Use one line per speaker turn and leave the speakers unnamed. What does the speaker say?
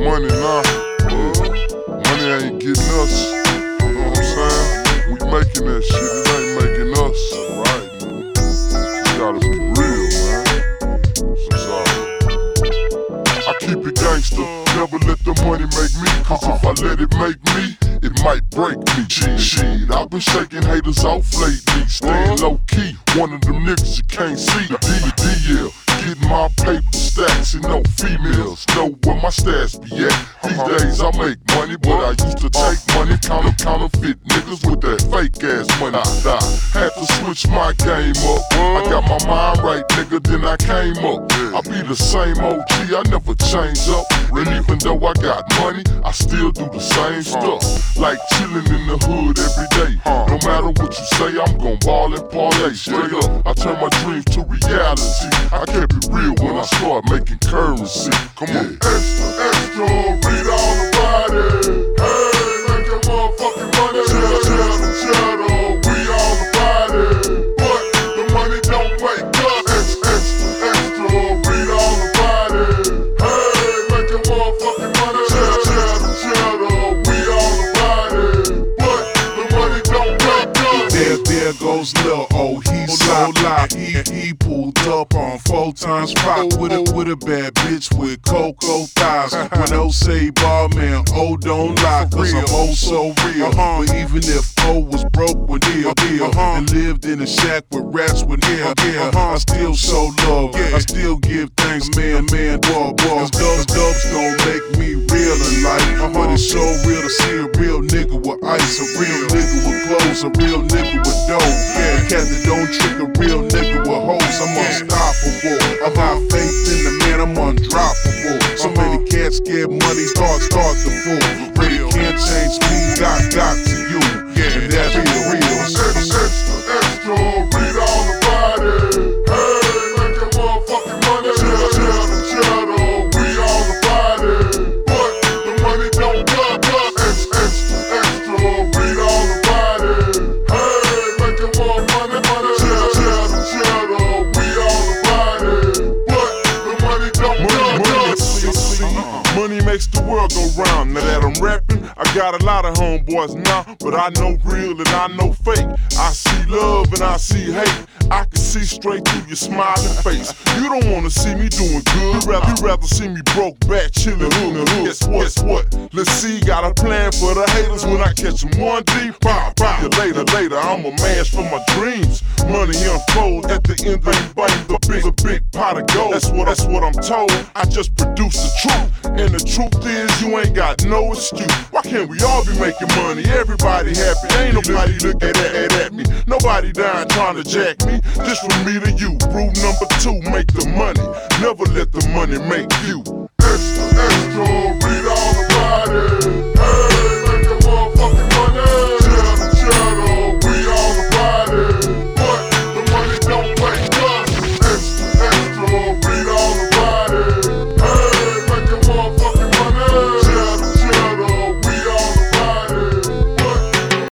money now.
Money
ain't getting us. You know what I'm saying? We
making that shit, it ain't making us. Right. You gotta be real, man. i sorry. I keep it gangster. Never let the money make me. Cause if I let it make me, it might break me. Shit, shit. I've been shaking haters off lately. Staying low key. One of them niggas you can't see. D, D, yeah no females. Know where my stash be at. These days I make money, but I used to take money, count of counterfeit niggas with that fake ass money. I had to switch my game up. I got my mind right, nigga, then I came up. I be the same OG, I never change up. And even though I got money, I still do the same stuff. Like chillin' in the hood every day. No matter what you say, I'm gon' ball and parlay. Straight up, I turn my dreams to reality. I kept it real when I start making currency. Come on. Extra, extra,
goes Lil O. He's so live. He, he pulled up on four times five with a with a bad bitch with cocoa thighs. When O say ball man, O don't lie, cause I'm O oh so real. But even if O was broke when deal deal and lived in a shack with rats with hair, yeah, I still show love. I still give thanks, man, man, boy, boy. Those dubs don't make me real in life, but it's so real to see a real nigga with ice, a real nigga clothes, a real nigga with dough. Yeah, cat that don't trick a real nigga with hoes. I'm unstoppable. I got faith in the man, I'm undroppable. So many cats get money, start, start the fool. Real can't change me,
makes the world go round. Now that I'm rapping, I got a lot of homeboys now, but I know real and I know fake. I see love and I see hate. I can see straight through your smiling face. You don't wanna see me doing good. Rather, you rather see me broke back, chillin' in the hood. Guess what? Guess what? Let's see, got a plan for the haters when I catch them one deep. Bow. You later, later, I'm a mash for my dreams. Money unfold at the end of the bang, the big, the big pot of gold. That's what, that's what I'm told. I just produce the truth. And the truth is, you ain't got no excuse. Why can't we all be making money? Everybody happy. Ain't nobody looking at, at, at me. Nobody dying trying to jack me. Just from me to you. Rule number two, make the money. Never let the money make you.